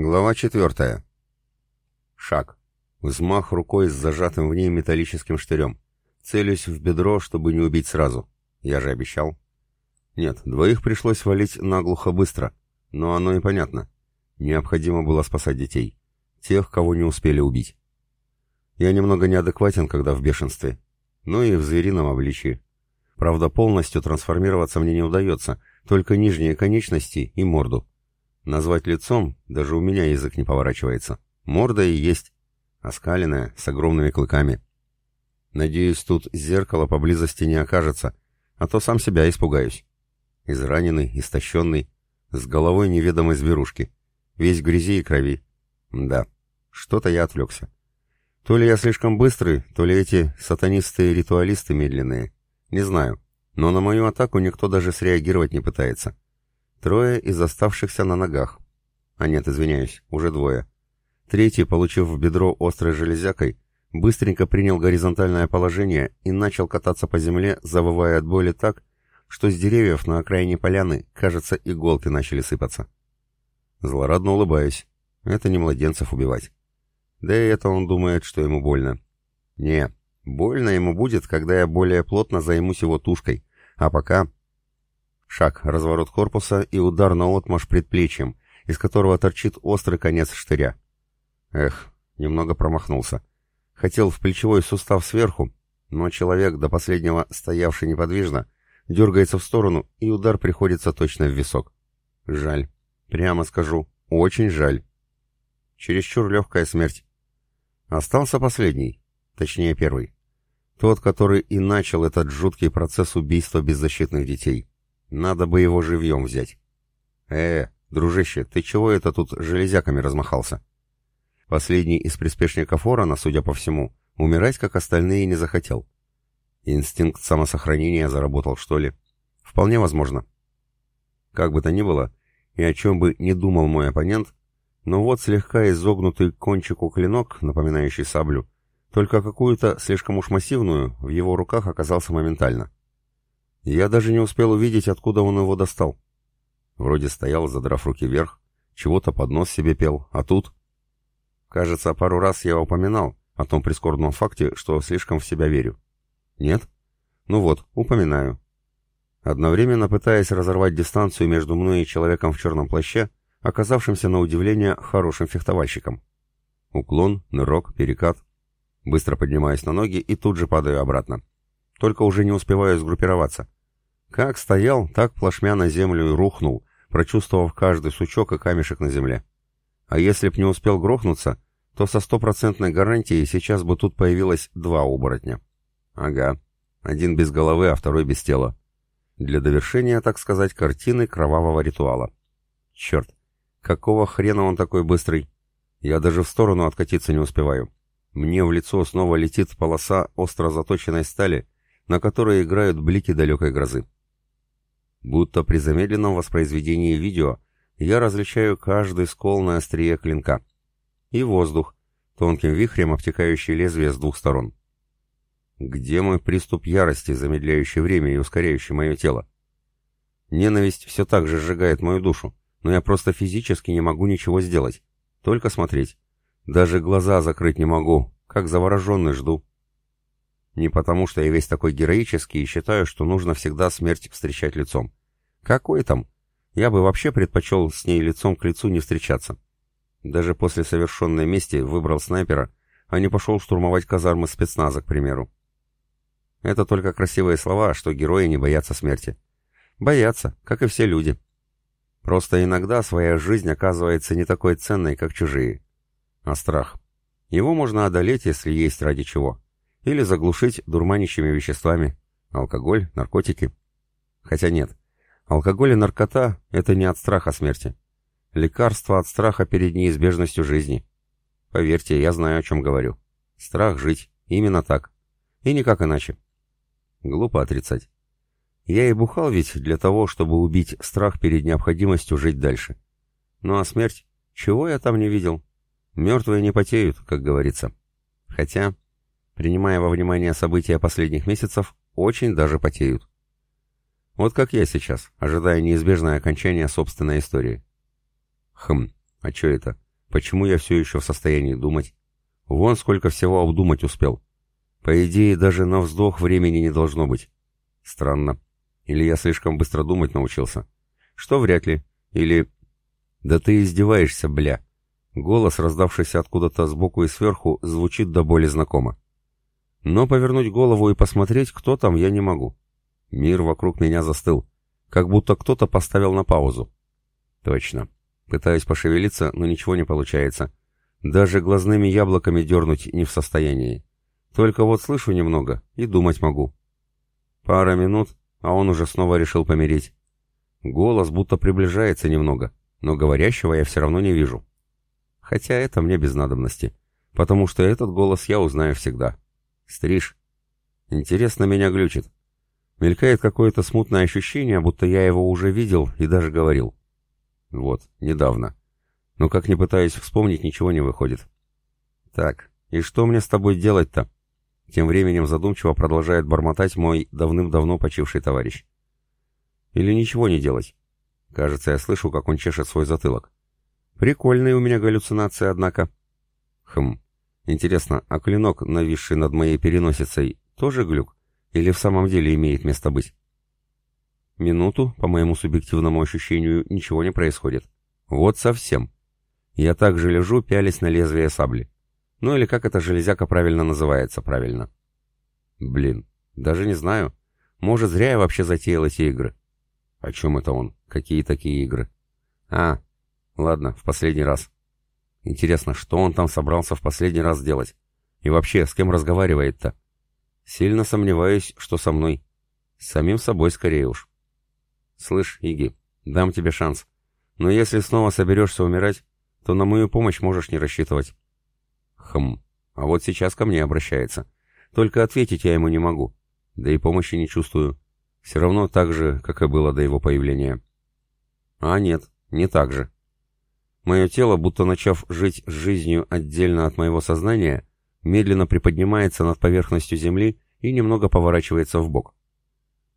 Глава четвертая. Шаг. Взмах рукой с зажатым в ней металлическим штырем. Целюсь в бедро, чтобы не убить сразу. Я же обещал. Нет, двоих пришлось валить наглухо быстро. Но оно и понятно. Необходимо было спасать детей. Тех, кого не успели убить. Я немного неадекватен, когда в бешенстве. Ну и в зверином обличии. Правда, полностью трансформироваться мне не удается, только нижние конечности и морду. Назвать лицом даже у меня язык не поворачивается. Морда и есть. Оскаленная, с огромными клыками. Надеюсь, тут зеркало поблизости не окажется, а то сам себя испугаюсь. Израненный, истощенный, с головой неведомой зверушки. Весь грязи и крови. Да, что-то я отвлекся. То ли я слишком быстрый, то ли эти сатанисты-ритуалисты медленные. Не знаю, но на мою атаку никто даже среагировать не пытается. Трое из оставшихся на ногах. А нет, извиняюсь, уже двое. Третий, получив в бедро острой железякой, быстренько принял горизонтальное положение и начал кататься по земле, завывая от боли так, что с деревьев на окраине поляны, кажется, иголки начали сыпаться. Злорадно улыбаюсь. Это не младенцев убивать. Да и это он думает, что ему больно. Не, больно ему будет, когда я более плотно займусь его тушкой. А пока Шаг, разворот корпуса и удар на отмаш предплечьем, из которого торчит острый конец штыря. Эх, немного промахнулся. Хотел в плечевой сустав сверху, но человек, до последнего стоявший неподвижно, дергается в сторону, и удар приходится точно в висок. Жаль. Прямо скажу, очень жаль. Чересчур легкая смерть. Остался последний, точнее первый. Тот, который и начал этот жуткий процесс убийства беззащитных детей. Надо бы его живьем взять. Э, дружище, ты чего это тут железяками размахался? Последний из приспешников Орона, судя по всему, умирать, как остальные, не захотел. Инстинкт самосохранения заработал, что ли? Вполне возможно. Как бы то ни было, и о чем бы не думал мой оппонент, но вот слегка изогнутый кончику клинок, напоминающий саблю, только какую-то слишком уж массивную, в его руках оказался моментально. Я даже не успел увидеть, откуда он его достал. Вроде стоял, задрав руки вверх, чего-то под нос себе пел, а тут... Кажется, пару раз я упоминал о том прискорбном факте, что слишком в себя верю. Нет? Ну вот, упоминаю. Одновременно пытаясь разорвать дистанцию между мной и человеком в черном плаще, оказавшимся на удивление хорошим фехтовальщиком. Уклон, нырок, перекат. Быстро поднимаюсь на ноги и тут же падаю обратно. Только уже не успеваю сгруппироваться. Как стоял, так плашмя на землю и рухнул, прочувствовав каждый сучок и камешек на земле. А если б не успел грохнуться, то со стопроцентной гарантией сейчас бы тут появилось два оборотня. Ага, один без головы, а второй без тела. Для довершения, так сказать, картины кровавого ритуала. Черт, какого хрена он такой быстрый? Я даже в сторону откатиться не успеваю. Мне в лицо снова летит полоса остро заточенной стали, на которой играют блики далекой грозы. Будто при замедленном воспроизведении видео я различаю каждый скол на острие клинка. И воздух, тонким вихрем обтекающий лезвие с двух сторон. Где мой приступ ярости, замедляющий время и ускоряющий мое тело? Ненависть все так же сжигает мою душу, но я просто физически не могу ничего сделать. Только смотреть. Даже глаза закрыть не могу, как завороженный жду. Не потому, что я весь такой героический и считаю, что нужно всегда смерть встречать лицом. Какой там? Я бы вообще предпочел с ней лицом к лицу не встречаться. Даже после совершенной мести выбрал снайпера, а не пошел штурмовать казармы спецназа, к примеру. Это только красивые слова, что герои не боятся смерти. Боятся, как и все люди. Просто иногда своя жизнь оказывается не такой ценной, как чужие. А страх? Его можно одолеть, если есть ради чего или заглушить дурманящими веществами, алкоголь, наркотики. Хотя нет, алкоголь и наркота – это не от страха смерти. Лекарство от страха перед неизбежностью жизни. Поверьте, я знаю, о чем говорю. Страх жить, именно так. И никак иначе. Глупо отрицать. Я и бухал ведь для того, чтобы убить страх перед необходимостью жить дальше. Ну а смерть? Чего я там не видел? Мертвые не потеют, как говорится. Хотя принимая во внимание события последних месяцев, очень даже потеют. Вот как я сейчас, ожидая неизбежное окончание собственной истории. Хм, а что это? Почему я все еще в состоянии думать? Вон сколько всего обдумать успел. По идее, даже на вздох времени не должно быть. Странно. Или я слишком быстро думать научился? Что вряд ли. Или... Да ты издеваешься, бля. Голос, раздавшийся откуда-то сбоку и сверху, звучит до боли знакомо. Но повернуть голову и посмотреть, кто там, я не могу. Мир вокруг меня застыл, как будто кто-то поставил на паузу. Точно. Пытаюсь пошевелиться, но ничего не получается. Даже глазными яблоками дернуть не в состоянии. Только вот слышу немного и думать могу. Пара минут, а он уже снова решил помереть. Голос будто приближается немного, но говорящего я все равно не вижу. Хотя это мне без надобности, потому что этот голос я узнаю всегда. Стриж. Интересно, меня глючит. Мелькает какое-то смутное ощущение, будто я его уже видел и даже говорил. Вот, недавно. Но как ни пытаюсь вспомнить, ничего не выходит. Так, и что мне с тобой делать-то? Тем временем задумчиво продолжает бормотать мой давным-давно почивший товарищ. Или ничего не делать? Кажется, я слышу, как он чешет свой затылок. Прикольные у меня галлюцинации, однако. Хм, интересно, а клинок, нависший над моей переносицей, тоже глюк? Или в самом деле имеет место быть? Минуту, по моему субъективному ощущению, ничего не происходит. Вот совсем. Я также лежу, пялись на лезвие сабли. Ну или как эта железяка правильно называется, правильно. Блин, даже не знаю. Может, зря я вообще затеял эти игры. О чем это он? Какие такие игры? А, ладно, в последний раз. Интересно, что он там собрался в последний раз делать? И вообще, с кем разговаривает-то? Сильно сомневаюсь, что со мной. С самим собой скорее уж. Слышь, Иги, дам тебе шанс. Но если снова соберешься умирать, то на мою помощь можешь не рассчитывать. Хм, а вот сейчас ко мне обращается. Только ответить я ему не могу. Да и помощи не чувствую. Все равно так же, как и было до его появления. А нет, не так же. Мое тело, будто начав жить жизнью отдельно от моего сознания, медленно приподнимается над поверхностью земли и немного поворачивается в бок.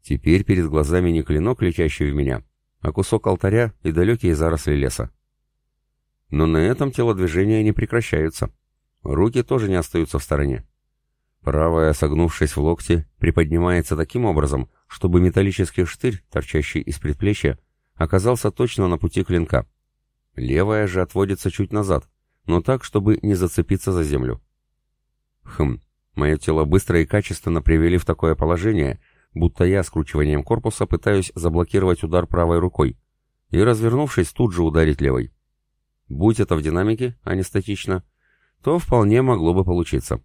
Теперь перед глазами не клинок, летящий в меня, а кусок алтаря и далекие заросли леса. Но на этом телодвижения не прекращаются. Руки тоже не остаются в стороне. Правая, согнувшись в локте, приподнимается таким образом, чтобы металлический штырь, торчащий из предплечья, оказался точно на пути клинка. Левая же отводится чуть назад, но так, чтобы не зацепиться за землю. Хм, мое тело быстро и качественно привели в такое положение, будто я скручиванием корпуса пытаюсь заблокировать удар правой рукой и, развернувшись, тут же ударить левой. Будь это в динамике, а не статично, то вполне могло бы получиться.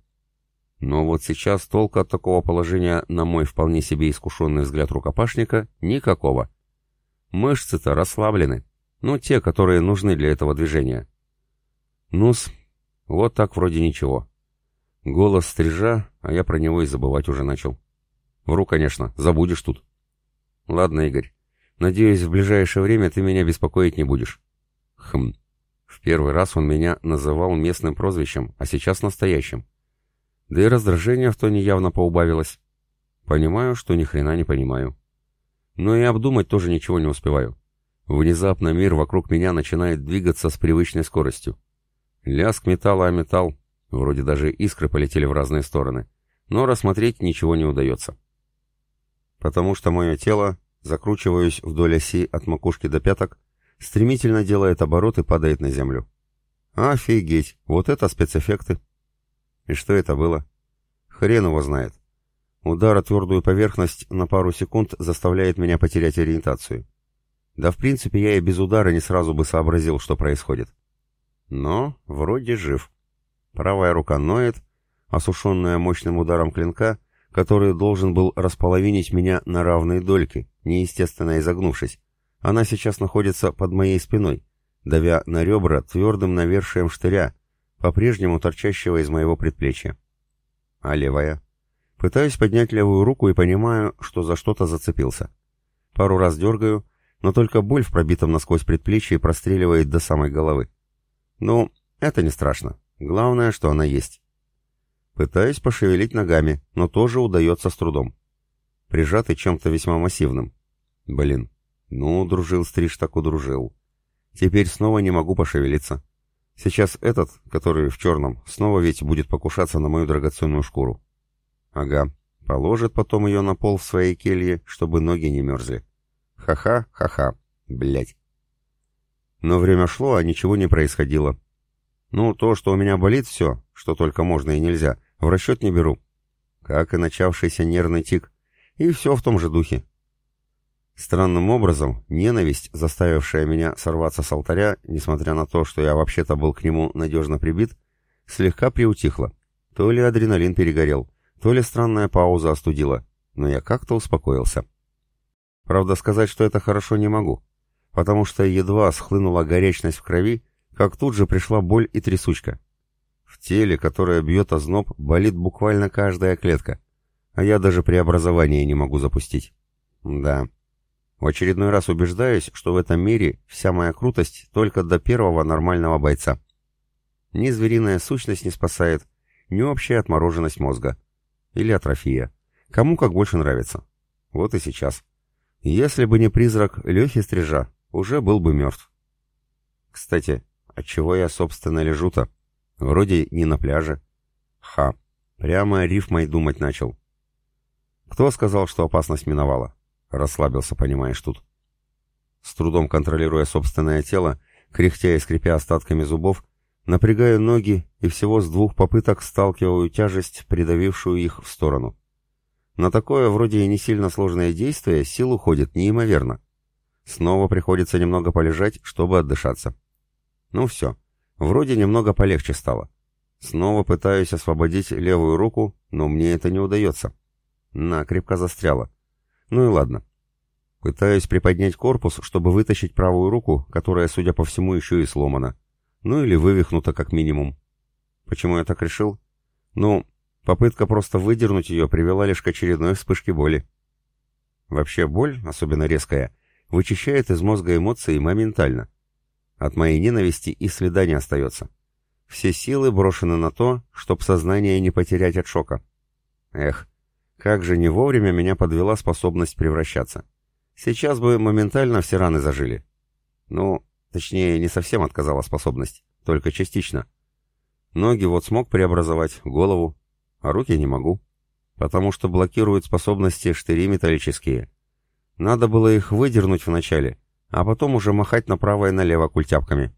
Но вот сейчас толка от такого положения, на мой вполне себе искушенный взгляд рукопашника, никакого. Мышцы-то расслаблены, ну, те, которые нужны для этого движения. Ну-с, вот так вроде ничего. Голос стрижа, а я про него и забывать уже начал. Вру, конечно, забудешь тут. Ладно, Игорь, надеюсь, в ближайшее время ты меня беспокоить не будешь. Хм, в первый раз он меня называл местным прозвищем, а сейчас настоящим. Да и раздражение в тоне явно поубавилось. Понимаю, что ни хрена не понимаю. Но и обдумать тоже ничего не успеваю. Внезапно мир вокруг меня начинает двигаться с привычной скоростью. Лязг металла о металл, вроде даже искры полетели в разные стороны, но рассмотреть ничего не удается. Потому что мое тело, закручиваюсь вдоль оси от макушки до пяток, стремительно делает оборот и падает на землю. Офигеть, вот это спецэффекты. И что это было? Хрен его знает. Удар о твердую поверхность на пару секунд заставляет меня потерять ориентацию. Да в принципе я и без удара не сразу бы сообразил, что происходит. Но вроде жив. Правая рука ноет, осушенная мощным ударом клинка, который должен был располовинить меня на равные дольки, неестественно изогнувшись, она сейчас находится под моей спиной, давя на ребра твердым навершием штыря, по-прежнему торчащего из моего предплечья. А левая? Пытаюсь поднять левую руку и понимаю, что за что-то зацепился. Пару раз дергаю, но только боль в пробитом насквозь предплечье простреливает до самой головы. Ну, это не страшно. Главное, что она есть. Пытаюсь пошевелить ногами, но тоже удается с трудом. Прижатый чем-то весьма массивным. Блин, ну, дружил Стриж так удружил. Теперь снова не могу пошевелиться. Сейчас этот, который в черном, снова ведь будет покушаться на мою драгоценную шкуру. Ага, положит потом ее на пол в своей келье, чтобы ноги не мерзли. Ха-ха, ха-ха, блять. Но время шло, а ничего не происходило. Ну, то, что у меня болит все, что только можно и нельзя, в расчет не беру. Как и начавшийся нервный тик. И все в том же духе. Странным образом, ненависть, заставившая меня сорваться с алтаря, несмотря на то, что я вообще-то был к нему надежно прибит, слегка приутихла. То ли адреналин перегорел, то ли странная пауза остудила, но я как-то успокоился. Правда, сказать, что это хорошо не могу, потому что едва схлынула горячность в крови, как тут же пришла боль и трясучка. В теле, которое бьет озноб, болит буквально каждая клетка, а я даже преобразование не могу запустить. Да, в очередной раз убеждаюсь, что в этом мире вся моя крутость только до первого нормального бойца. Ни звериная сущность не спасает, ни общая отмороженность мозга. Или атрофия. Кому как больше нравится. Вот и сейчас. Если бы не призрак Лехи Стрижа, уже был бы мертв. Кстати, отчего я, собственно, лежу-то? Вроде не на пляже. Ха, прямо рифмой думать начал. Кто сказал, что опасность миновала? Расслабился, понимаешь, тут. С трудом контролируя собственное тело, кряхтя и скрипя остатками зубов, напрягаю ноги и всего с двух попыток сталкиваю тяжесть, придавившую их в сторону. На такое вроде и не сильно сложное действие сил уходит неимоверно. Снова приходится немного полежать, чтобы отдышаться. Ну все, вроде немного полегче стало. Снова пытаюсь освободить левую руку, но мне это не удается. На, крепко застряла. Ну и ладно. Пытаюсь приподнять корпус, чтобы вытащить правую руку, которая, судя по всему, еще и сломана. Ну или вывихнута как минимум. Почему я так решил? Ну, попытка просто выдернуть ее привела лишь к очередной вспышке боли. Вообще боль, особенно резкая, вычищает из мозга эмоции моментально. От моей ненависти и следа не остается. Все силы брошены на то, чтоб сознание не потерять от шока. Эх, как же не вовремя меня подвела способность превращаться. Сейчас бы моментально все раны зажили. Ну, точнее, не совсем отказала способность, только частично. Ноги вот смог преобразовать, голову, а руки не могу, потому что блокируют способности штыри металлические. Надо было их выдернуть вначале, а потом уже махать направо и налево культяпками.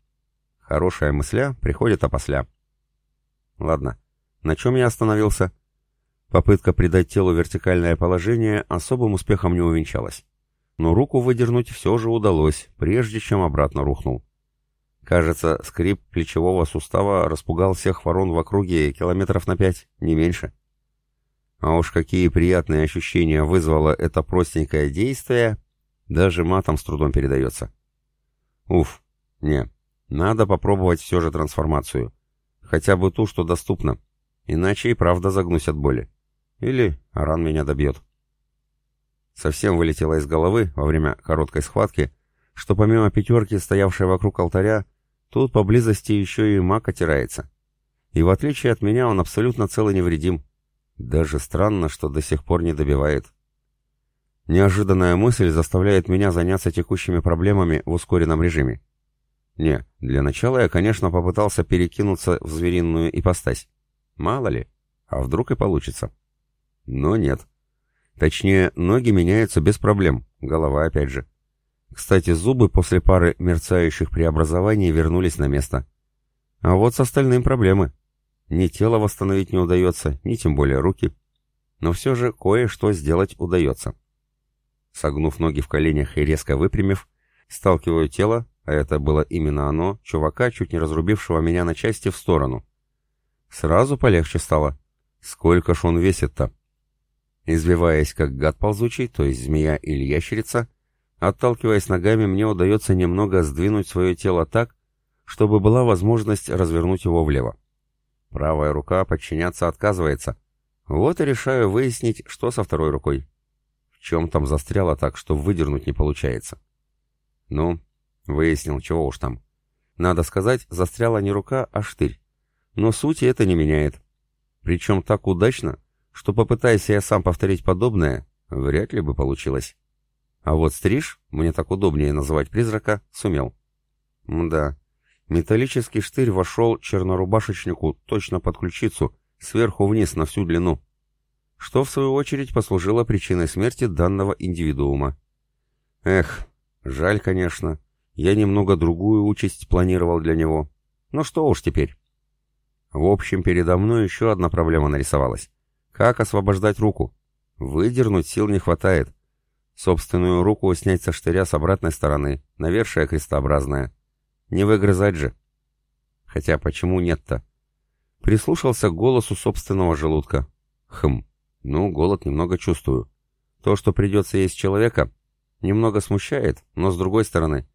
Хорошая мысля приходит опосля. Ладно, на чем я остановился? Попытка придать телу вертикальное положение особым успехом не увенчалась. Но руку выдернуть все же удалось, прежде чем обратно рухнул. Кажется, скрип плечевого сустава распугал всех ворон в округе километров на пять, не меньше. А уж какие приятные ощущения вызвало это простенькое действие, даже матом с трудом передается. Уф, не, надо попробовать все же трансформацию. Хотя бы ту, что доступна, иначе и правда загнусь от боли. Или Аран меня добьет. Совсем вылетело из головы во время короткой схватки, что помимо пятерки, стоявшей вокруг алтаря, тут поблизости еще и маг отирается. И в отличие от меня он абсолютно цел и невредим. Даже странно, что до сих пор не добивает. Неожиданная мысль заставляет меня заняться текущими проблемами в ускоренном режиме. Не, для начала я, конечно, попытался перекинуться в звериную ипостась. Мало ли, а вдруг и получится. Но нет. Точнее, ноги меняются без проблем, голова опять же. Кстати, зубы после пары мерцающих преобразований вернулись на место. А вот с остальным проблемы. Ни тело восстановить не удается, ни тем более руки. Но все же кое-что сделать удается. Согнув ноги в коленях и резко выпрямив, сталкиваю тело, а это было именно оно, чувака, чуть не разрубившего меня на части, в сторону. Сразу полегче стало. Сколько ж он весит-то? Извиваясь как гад ползучий, то есть змея или ящерица, отталкиваясь ногами, мне удается немного сдвинуть свое тело так, чтобы была возможность развернуть его влево. Правая рука подчиняться отказывается. Вот и решаю выяснить, что со второй рукой. В чем там застряло так, что выдернуть не получается. Ну, выяснил, чего уж там. Надо сказать, застряла не рука, а штырь. Но сути это не меняет. Причем так удачно, что попытайся я сам повторить подобное, вряд ли бы получилось. А вот стриж, мне так удобнее называть призрака, сумел. Мда, Металлический штырь вошел чернорубашечнику точно под ключицу, сверху вниз на всю длину, что в свою очередь послужило причиной смерти данного индивидуума. Эх, жаль, конечно. Я немного другую участь планировал для него. Но что уж теперь. В общем, передо мной еще одна проблема нарисовалась. Как освобождать руку? Выдернуть сил не хватает. Собственную руку снять со штыря с обратной стороны, навершие крестообразное. Не выгрызать же. Хотя почему нет-то? Прислушался к голосу собственного желудка. Хм, ну, голод немного чувствую. То, что придется есть человека, немного смущает, но с другой стороны,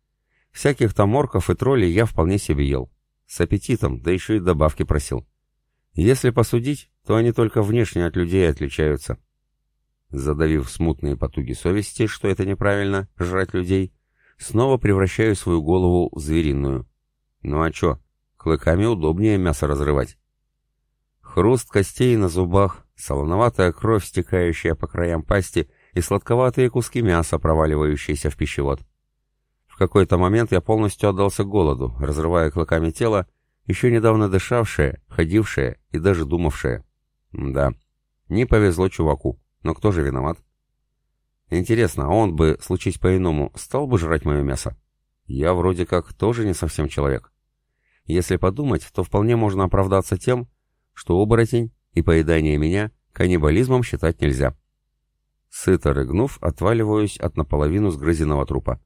всяких там орков и троллей я вполне себе ел. С аппетитом, да еще и добавки просил. Если посудить, то они только внешне от людей отличаются. Задавив смутные потуги совести, что это неправильно, жрать людей, снова превращаю свою голову в звериную. Ну а чё, клыками удобнее мясо разрывать. Хруст костей на зубах, солоноватая кровь, стекающая по краям пасти, и сладковатые куски мяса, проваливающиеся в пищевод. В какой-то момент я полностью отдался голоду, разрывая клыками тело, еще недавно дышавшее, ходившее и даже думавшее. Да, не повезло чуваку, но кто же виноват? Интересно, а он бы, случись по-иному, стал бы жрать мое мясо? Я вроде как тоже не совсем человек. Если подумать, то вполне можно оправдаться тем, что оборотень и поедание меня каннибализмом считать нельзя. Сыто рыгнув, отваливаюсь от наполовину сгрызенного трупа.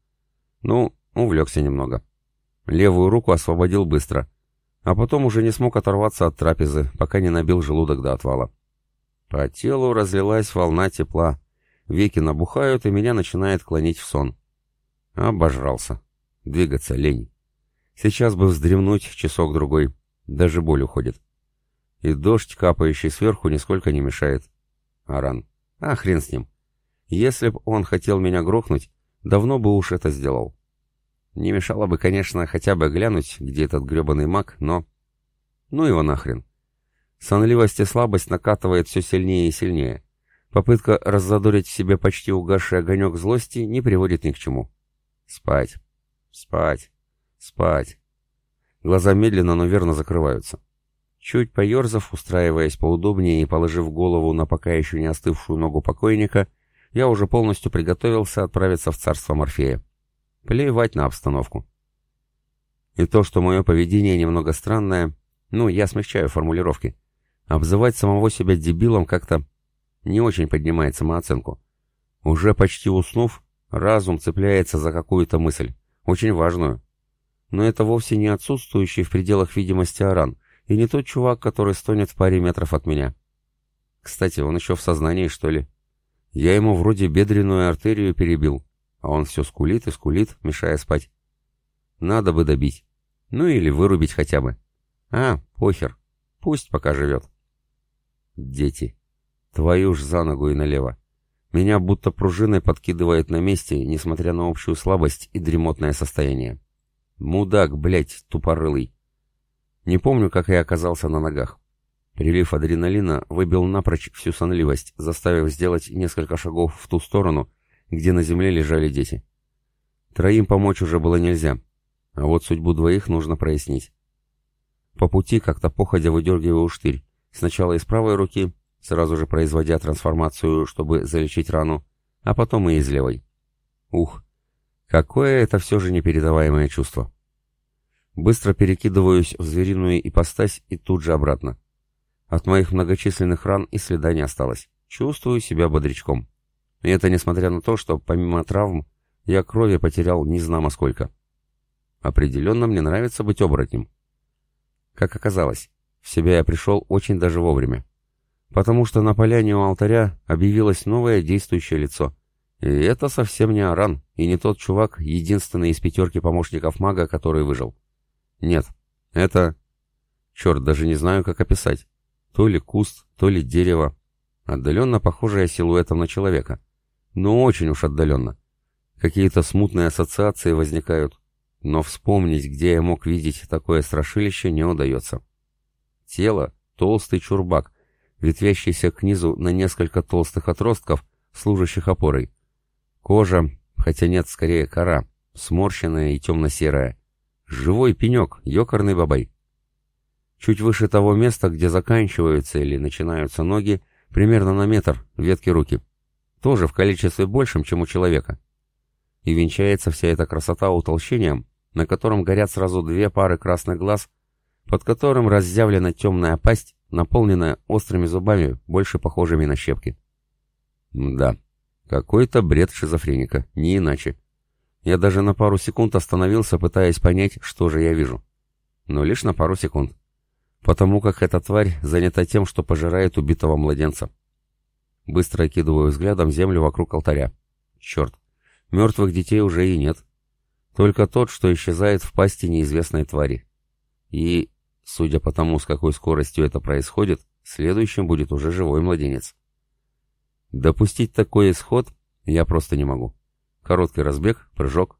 Ну, увлекся немного. Левую руку освободил быстро, а потом уже не смог оторваться от трапезы, пока не набил желудок до отвала. По телу разлилась волна тепла. Веки набухают, и меня начинает клонить в сон. Обожрался. Двигаться лень. Сейчас бы вздремнуть часок-другой. Даже боль уходит. И дождь, капающий сверху, нисколько не мешает. Аран. А хрен с ним. Если б он хотел меня грохнуть, давно бы уж это сделал. Не мешало бы, конечно, хотя бы глянуть, где этот гребаный маг, но... Ну его нахрен. Сонливость и слабость накатывает все сильнее и сильнее. Попытка раззадорить в себе почти угасший огонек злости не приводит ни к чему. Спать. Спать. Спать. Глаза медленно, но верно закрываются. Чуть поерзав, устраиваясь поудобнее и положив голову на пока еще не остывшую ногу покойника, я уже полностью приготовился отправиться в царство Морфея. Плевать на обстановку. И то, что мое поведение немного странное, ну, я смягчаю формулировки. Обзывать самого себя дебилом как-то не очень поднимает самооценку. Уже почти уснув, разум цепляется за какую-то мысль, очень важную. Но это вовсе не отсутствующий в пределах видимости Аран, и не тот чувак, который стонет в паре метров от меня. Кстати, он еще в сознании, что ли? Я ему вроде бедренную артерию перебил, а он все скулит и скулит, мешая спать. Надо бы добить. Ну или вырубить хотя бы. А, похер. Пусть пока живет. Дети. Твою ж за ногу и налево. Меня будто пружиной подкидывает на месте, несмотря на общую слабость и дремотное состояние. Мудак, блядь, тупорылый. Не помню, как я оказался на ногах. Прилив адреналина выбил напрочь всю сонливость, заставив сделать несколько шагов в ту сторону, где на земле лежали дети. Троим помочь уже было нельзя, а вот судьбу двоих нужно прояснить. По пути как-то походя выдергиваю штырь, сначала из правой руки, сразу же производя трансформацию, чтобы залечить рану, а потом и из левой. Ух, какое это все же непередаваемое чувство. Быстро перекидываюсь в звериную ипостась и тут же обратно. От моих многочисленных ран и следа не осталось. Чувствую себя бодрячком. И это несмотря на то, что помимо травм я крови потерял не знамо сколько. Определенно мне нравится быть оборотнем. Как оказалось, себя я пришел очень даже вовремя. Потому что на поляне у алтаря объявилось новое действующее лицо. И это совсем не Аран, и не тот чувак, единственный из пятерки помощников мага, который выжил. Нет, это... Черт, даже не знаю, как описать. То ли куст, то ли дерево. Отдаленно похожее силуэтом на человека. Но очень уж отдаленно. Какие-то смутные ассоциации возникают. Но вспомнить, где я мог видеть такое страшилище, не удается. Тело — толстый чурбак, ветвящийся к низу на несколько толстых отростков, служащих опорой. Кожа, хотя нет, скорее кора, сморщенная и темно-серая Живой пенек, ёкарный бабай. Чуть выше того места, где заканчиваются или начинаются ноги, примерно на метр, ветки руки. Тоже в количестве большем, чем у человека. И венчается вся эта красота утолщением, на котором горят сразу две пары красных глаз, под которым разъявлена темная пасть, наполненная острыми зубами, больше похожими на щепки. Да, какой-то бред шизофреника, не иначе. Я даже на пару секунд остановился, пытаясь понять, что же я вижу. Но лишь на пару секунд. Потому как эта тварь занята тем, что пожирает убитого младенца. Быстро окидываю взглядом землю вокруг алтаря. Черт, мертвых детей уже и нет. Только тот, что исчезает в пасти неизвестной твари. И, судя по тому, с какой скоростью это происходит, следующим будет уже живой младенец. Допустить такой исход я просто не могу. Короткий разбег, прыжок.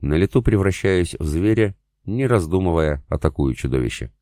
На лету превращаюсь в зверя, не раздумывая, атакую чудовище.